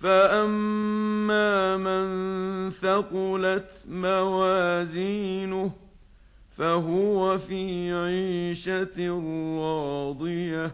فَأَمَّا مَنْ ثَقُلَتْ مَوَازِينُهُ فَهُوَ فِي عِيشَةٍ رَاضِيَةٍ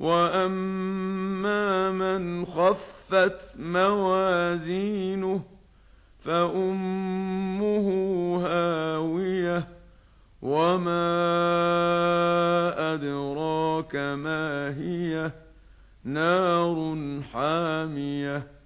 وَأَمَّا مَنْ خَفَّتْ مَوَازِينُهُ فَأُمُّهُ هَاوِيَةٌ وَمَا أَدْرَاكَ مَا هِيَهْ نار حامية.